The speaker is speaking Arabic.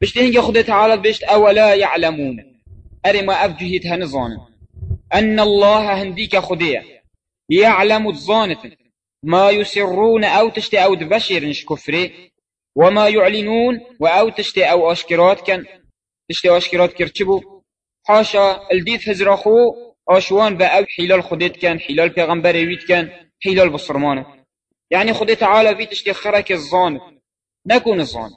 بشتين هنگي خده تعالى بشت أولا يعلمون. أري ما أفجهت هنظان أن الله هنديك خديه يعلم الظانت ما يسرون أو تشتي أو دبشر نش كفري. وما يعلنون وأو تشتي أو أشكرات كان تشتي أشكرات كرتبو. حاشا الديث هزرخو أشوان بأو حلال خديت كان حلال پیغمبر ويت كان حلال بصرمانه. يعني خدي تعالى في تشتي خرك الظانت نكون الظان